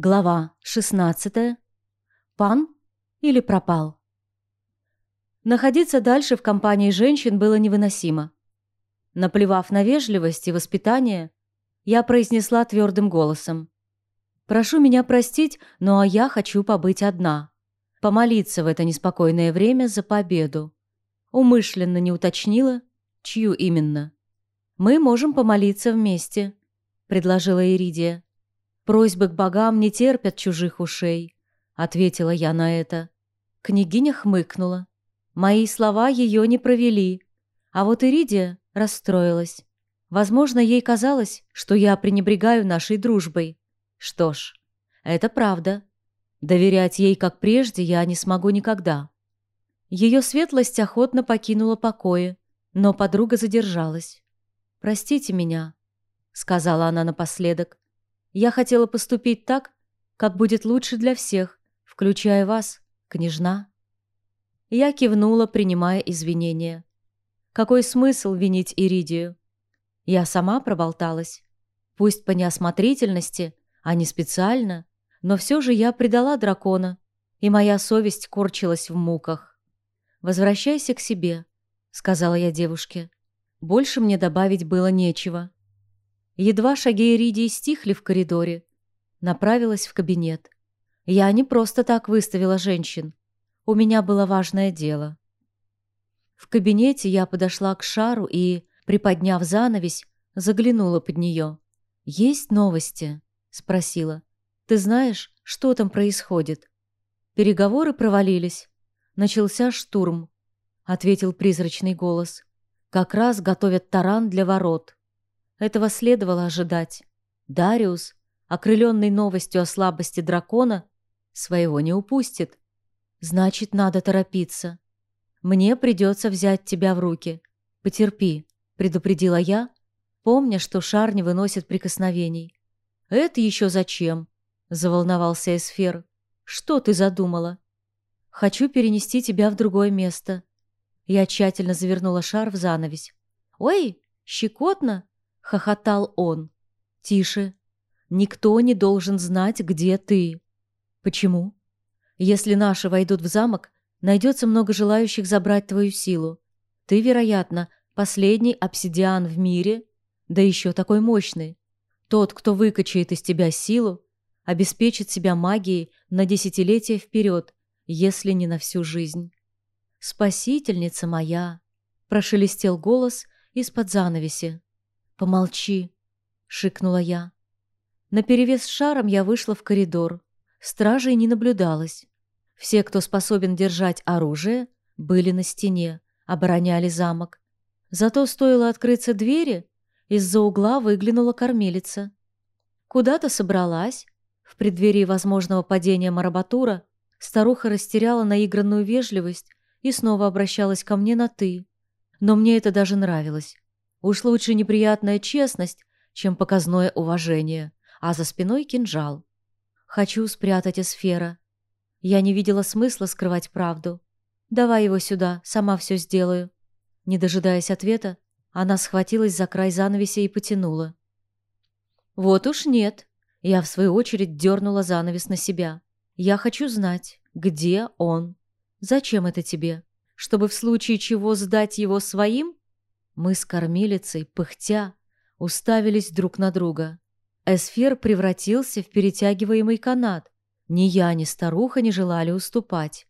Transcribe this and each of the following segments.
Глава 16. Пан или пропал? Находиться дальше в компании женщин было невыносимо. Наплевав на вежливость и воспитание, я произнесла твердым голосом. «Прошу меня простить, но я хочу побыть одна. Помолиться в это неспокойное время за победу». Умышленно не уточнила, чью именно. «Мы можем помолиться вместе», — предложила Иридия. «Просьбы к богам не терпят чужих ушей», — ответила я на это. Княгиня хмыкнула. Мои слова ее не провели, а вот Иридия расстроилась. Возможно, ей казалось, что я пренебрегаю нашей дружбой. Что ж, это правда. Доверять ей, как прежде, я не смогу никогда. Ее светлость охотно покинула покои, но подруга задержалась. «Простите меня», — сказала она напоследок. Я хотела поступить так, как будет лучше для всех, включая вас, княжна. Я кивнула, принимая извинения. Какой смысл винить Иридию? Я сама проболталась. Пусть по неосмотрительности, а не специально, но все же я предала дракона, и моя совесть корчилась в муках. «Возвращайся к себе», — сказала я девушке. Больше мне добавить было нечего. Едва шаги Иридии стихли в коридоре, направилась в кабинет. Я не просто так выставила женщин. У меня было важное дело. В кабинете я подошла к шару и, приподняв занавесь, заглянула под нее. «Есть новости?» — спросила. «Ты знаешь, что там происходит?» Переговоры провалились. Начался штурм, — ответил призрачный голос. «Как раз готовят таран для ворот». Этого следовало ожидать. Дариус, окрыленный новостью о слабости дракона, своего не упустит. Значит, надо торопиться. Мне придется взять тебя в руки. Потерпи, предупредила я, помня, что шар не выносит прикосновений. Это еще зачем? Заволновался Эсфер. Что ты задумала? Хочу перенести тебя в другое место. Я тщательно завернула шар в занавесь. Ой, щекотно, хохотал он. «Тише. Никто не должен знать, где ты». «Почему?» «Если наши войдут в замок, найдется много желающих забрать твою силу. Ты, вероятно, последний обсидиан в мире, да еще такой мощный. Тот, кто выкачает из тебя силу, обеспечит себя магией на десятилетия вперед, если не на всю жизнь. «Спасительница моя!» – прошелестел голос из-под занавеси. «Помолчи», — шикнула я. Наперевес с шаром я вышла в коридор. Стражей не наблюдалось. Все, кто способен держать оружие, были на стене, обороняли замок. Зато стоило открыться двери, из-за угла выглянула кормилица. Куда-то собралась. В преддверии возможного падения Марабатура старуха растеряла наигранную вежливость и снова обращалась ко мне на «ты». Но мне это даже нравилось. Уж лучше неприятная честность, чем показное уважение, а за спиной кинжал. Хочу спрятать эсфера. Я не видела смысла скрывать правду. Давай его сюда, сама все сделаю. Не дожидаясь ответа, она схватилась за край занавеси и потянула. Вот уж нет. Я, в свою очередь, дернула занавес на себя. Я хочу знать, где он. Зачем это тебе? Чтобы в случае чего сдать его своим? Мы с кормилицей, пыхтя, уставились друг на друга. Эсфер превратился в перетягиваемый канат. Ни я, ни старуха не желали уступать.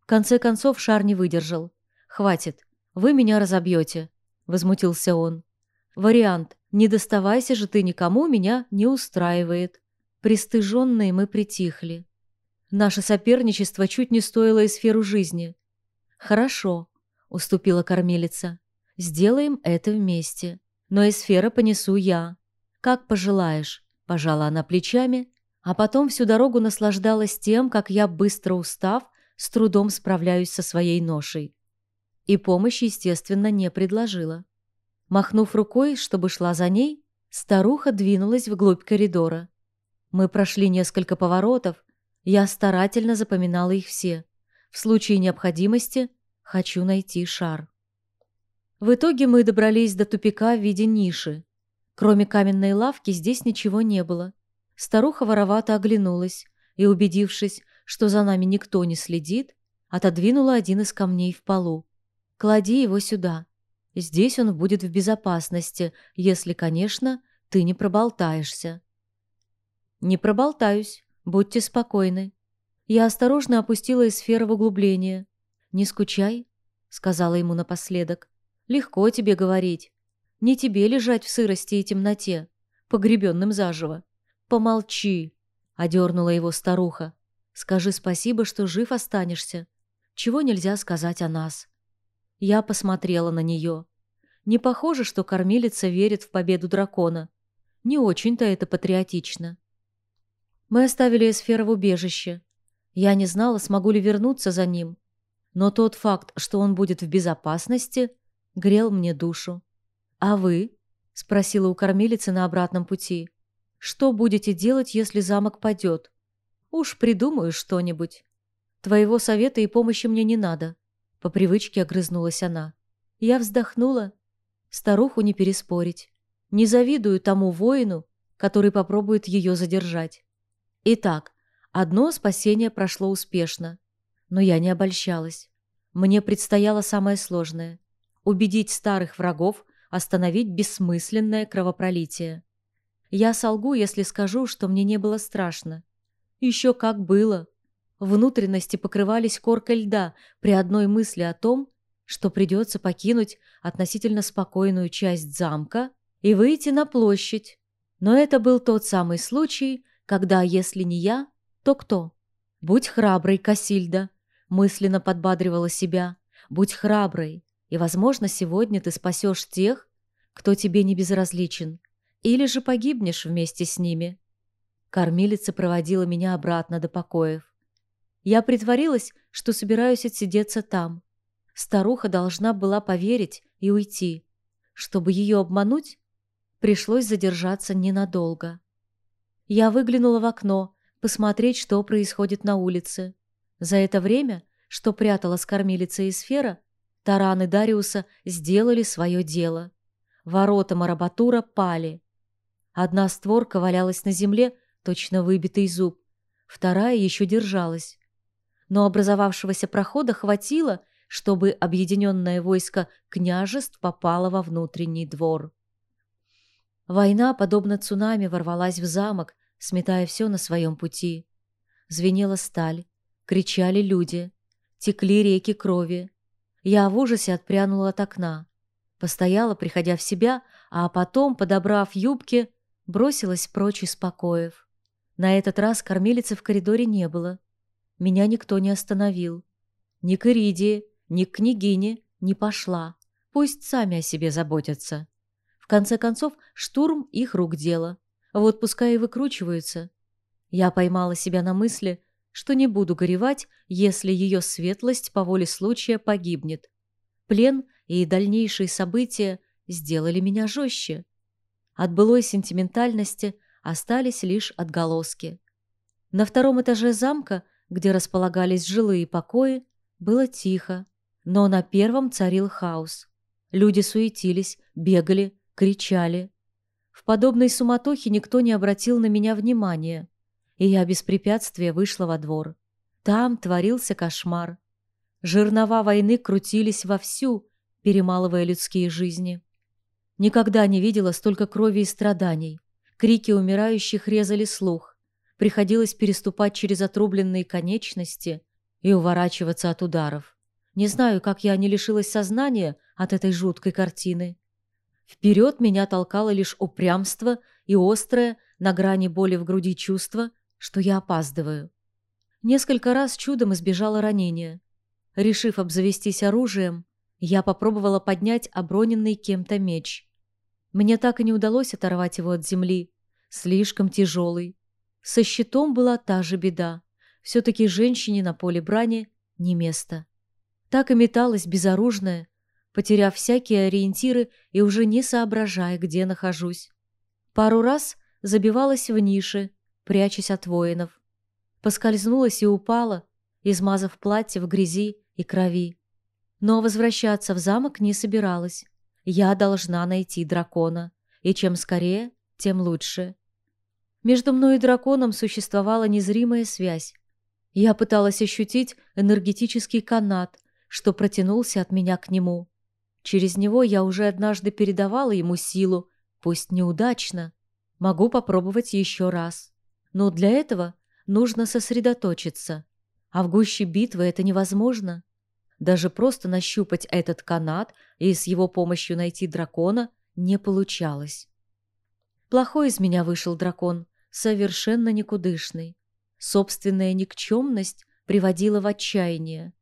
В конце концов шар не выдержал. «Хватит, вы меня разобьете», — возмутился он. «Вариант «Не доставайся же ты никому» меня не устраивает. Пристыженные мы притихли. Наше соперничество чуть не стоило эсферу жизни. «Хорошо», — уступила кормилица. Сделаем это вместе. Но эсфера понесу я. Как пожелаешь, пожала она плечами, а потом всю дорогу наслаждалась тем, как я, быстро устав, с трудом справляюсь со своей ношей. И помощь, естественно, не предложила. Махнув рукой, чтобы шла за ней, старуха двинулась вглубь коридора. Мы прошли несколько поворотов, я старательно запоминала их все. В случае необходимости хочу найти шар. В итоге мы добрались до тупика в виде ниши. Кроме каменной лавки здесь ничего не было. Старуха воровато оглянулась и, убедившись, что за нами никто не следит, отодвинула один из камней в полу. «Клади его сюда. Здесь он будет в безопасности, если, конечно, ты не проболтаешься». «Не проболтаюсь. Будьте спокойны». Я осторожно опустила эсферу в углубление. «Не скучай», — сказала ему напоследок. «Легко тебе говорить. Не тебе лежать в сырости и темноте, погребенным заживо. Помолчи», — одернула его старуха. «Скажи спасибо, что жив останешься. Чего нельзя сказать о нас?» Я посмотрела на нее. Не похоже, что кормилица верит в победу дракона. Не очень-то это патриотично. Мы оставили Эсфера в убежище. Я не знала, смогу ли вернуться за ним. Но тот факт, что он будет в безопасности, грел мне душу. «А вы?» — спросила у кормилицы на обратном пути. «Что будете делать, если замок падет? Уж придумаю что-нибудь. Твоего совета и помощи мне не надо. По привычке огрызнулась она. Я вздохнула. Старуху не переспорить. Не завидую тому воину, который попробует ее задержать. Итак, одно спасение прошло успешно. Но я не обольщалась. Мне предстояло самое сложное — убедить старых врагов остановить бессмысленное кровопролитие. Я солгу, если скажу, что мне не было страшно. Еще как было. Внутренности покрывались коркой льда при одной мысли о том, что придется покинуть относительно спокойную часть замка и выйти на площадь. Но это был тот самый случай, когда, если не я, то кто? «Будь храброй, Касильда», — мысленно подбадривала себя. «Будь храброй, и, возможно, сегодня ты спасешь тех, кто тебе не безразличен, или же погибнешь вместе с ними». Кормилица проводила меня обратно до покоев. Я притворилась, что собираюсь отсидеться там. Старуха должна была поверить и уйти. Чтобы ее обмануть, пришлось задержаться ненадолго. Я выглянула в окно, посмотреть, что происходит на улице. За это время, что прятала с кормилица и сфера, тараны Дариуса сделали свое дело. Ворота Марабатура пали. Одна створка валялась на земле, точно выбитый зуб, вторая еще держалась но образовавшегося прохода хватило, чтобы объединенное войско княжеств попало во внутренний двор. Война, подобно цунами, ворвалась в замок, сметая все на своем пути. Звенела сталь, кричали люди, текли реки крови. Я в ужасе отпрянула от окна. Постояла, приходя в себя, а потом, подобрав юбки, бросилась прочь из покоев. На этот раз кормилицы в коридоре не было меня никто не остановил. Ни к Иридии, ни к княгине не пошла. Пусть сами о себе заботятся. В конце концов, штурм их рук дело. Вот пускай и выкручиваются. Я поймала себя на мысли, что не буду горевать, если ее светлость по воле случая погибнет. Плен и дальнейшие события сделали меня жестче. От былой сентиментальности остались лишь отголоски. На втором этаже замка где располагались жилые покои, было тихо, но на первом царил хаос. Люди суетились, бегали, кричали. В подобной суматохе никто не обратил на меня внимания, и я без препятствия вышла во двор. Там творился кошмар. Жернова войны крутились вовсю, перемалывая людские жизни. Никогда не видела столько крови и страданий. Крики умирающих резали слух. Приходилось переступать через отрубленные конечности и уворачиваться от ударов. Не знаю, как я не лишилась сознания от этой жуткой картины. Вперед меня толкало лишь упрямство и острое, на грани боли в груди чувство, что я опаздываю. Несколько раз чудом избежала ранения. Решив обзавестись оружием, я попробовала поднять оброненный кем-то меч. Мне так и не удалось оторвать его от земли. Слишком тяжелый, со щитом была та же беда. Все-таки женщине на поле брани не место. Так и металась безоружная, потеряв всякие ориентиры и уже не соображая, где нахожусь. Пару раз забивалась в нише, прячась от воинов. Поскользнулась и упала, измазав платье в грязи и крови. Но возвращаться в замок не собиралась. Я должна найти дракона, и чем скорее, тем лучше. Между мной и драконом существовала незримая связь. Я пыталась ощутить энергетический канат, что протянулся от меня к нему. Через него я уже однажды передавала ему силу, пусть неудачно. Могу попробовать еще раз. Но для этого нужно сосредоточиться. А в гуще битвы это невозможно. Даже просто нащупать этот канат и с его помощью найти дракона не получалось. Плохой из меня вышел дракон, совершенно никудышный. Собственная никчемность приводила в отчаяние.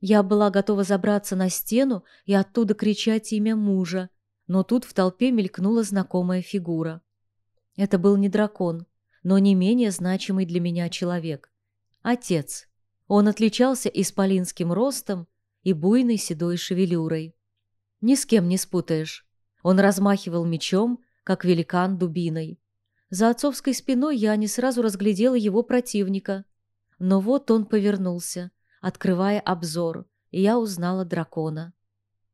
Я была готова забраться на стену и оттуда кричать имя мужа, но тут в толпе мелькнула знакомая фигура. Это был не дракон, но не менее значимый для меня человек. Отец. Он отличался исполинским ростом и буйной седой шевелюрой. Ни с кем не спутаешь. Он размахивал мечом, как великан дубиной. За отцовской спиной я не сразу разглядела его противника. Но вот он повернулся, открывая обзор, и я узнала дракона.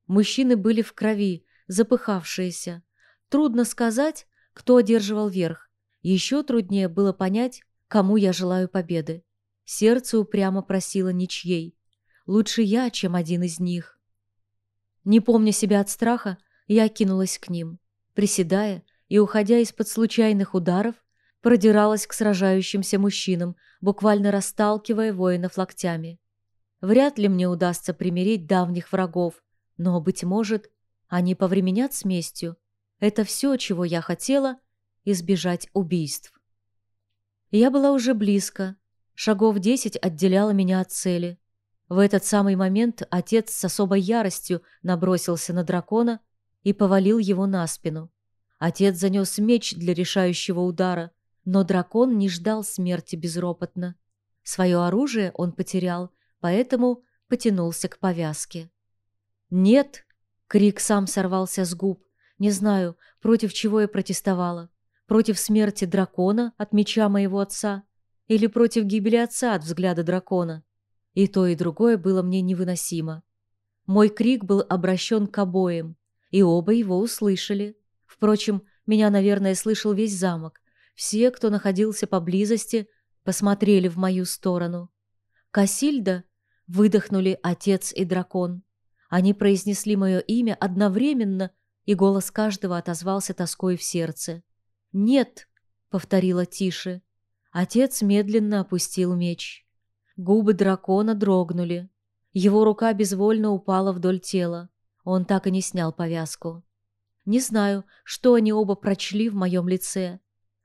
Мужчины были в крови, запыхавшиеся. Трудно сказать, кто одерживал верх. Еще труднее было понять, кому я желаю победы. Сердце упрямо просило ничьей. Лучше я, чем один из них. Не помня себя от страха, я кинулась к ним. Приседая и уходя из-под случайных ударов, продиралась к сражающимся мужчинам, буквально расталкивая воинов локтями. Вряд ли мне удастся примирить давних врагов, но, быть может, они повременят с местью. Это все, чего я хотела — избежать убийств. Я была уже близко. Шагов десять отделяло меня от цели. В этот самый момент отец с особой яростью набросился на дракона и повалил его на спину. Отец занес меч для решающего удара, но дракон не ждал смерти безропотно. Свое оружие он потерял — поэтому потянулся к повязке. «Нет!» — крик сам сорвался с губ. Не знаю, против чего я протестовала. Против смерти дракона от меча моего отца или против гибели отца от взгляда дракона. И то, и другое было мне невыносимо. Мой крик был обращен к обоим, и оба его услышали. Впрочем, меня, наверное, слышал весь замок. Все, кто находился поблизости, посмотрели в мою сторону. Касильда Выдохнули отец и дракон. Они произнесли мое имя одновременно, и голос каждого отозвался тоской в сердце. «Нет!» — повторила тише. Отец медленно опустил меч. Губы дракона дрогнули. Его рука безвольно упала вдоль тела. Он так и не снял повязку. Не знаю, что они оба прочли в моем лице.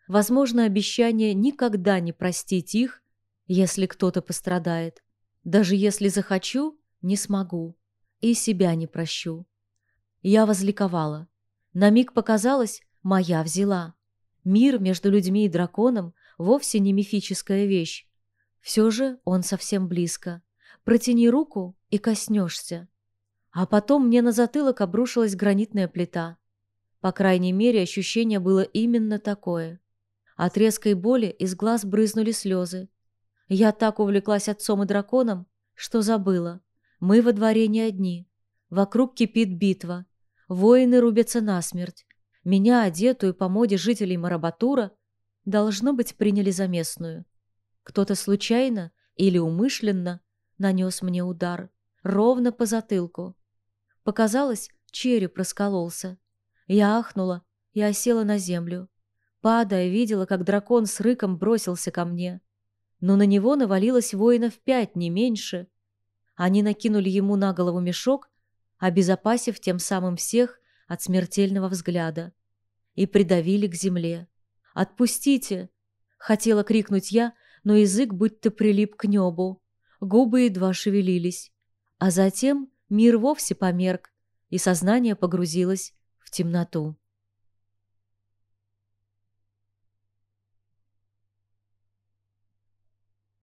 Возможно, обещание никогда не простить их, если кто-то пострадает. Даже если захочу, не смогу. И себя не прощу. Я возликовала. На миг показалось, моя взяла. Мир между людьми и драконом вовсе не мифическая вещь. Все же он совсем близко. Протяни руку и коснешься. А потом мне на затылок обрушилась гранитная плита. По крайней мере, ощущение было именно такое. От резкой боли из глаз брызнули слезы. Я так увлеклась отцом и драконом, что забыла. Мы во дворе не одни. Вокруг кипит битва. Воины рубятся насмерть. Меня, одетую по моде жителей Марабатура, должно быть, приняли за местную. Кто-то случайно или умышленно нанес мне удар. Ровно по затылку. Показалось, череп раскололся. Я ахнула и осела на землю. Падая, видела, как дракон с рыком бросился ко мне но на него навалилось воинов пять, не меньше. Они накинули ему на голову мешок, обезопасив тем самым всех от смертельного взгляда, и придавили к земле. «Отпустите!» — хотела крикнуть я, но язык будто прилип к небу. Губы едва шевелились. А затем мир вовсе померк, и сознание погрузилось в темноту.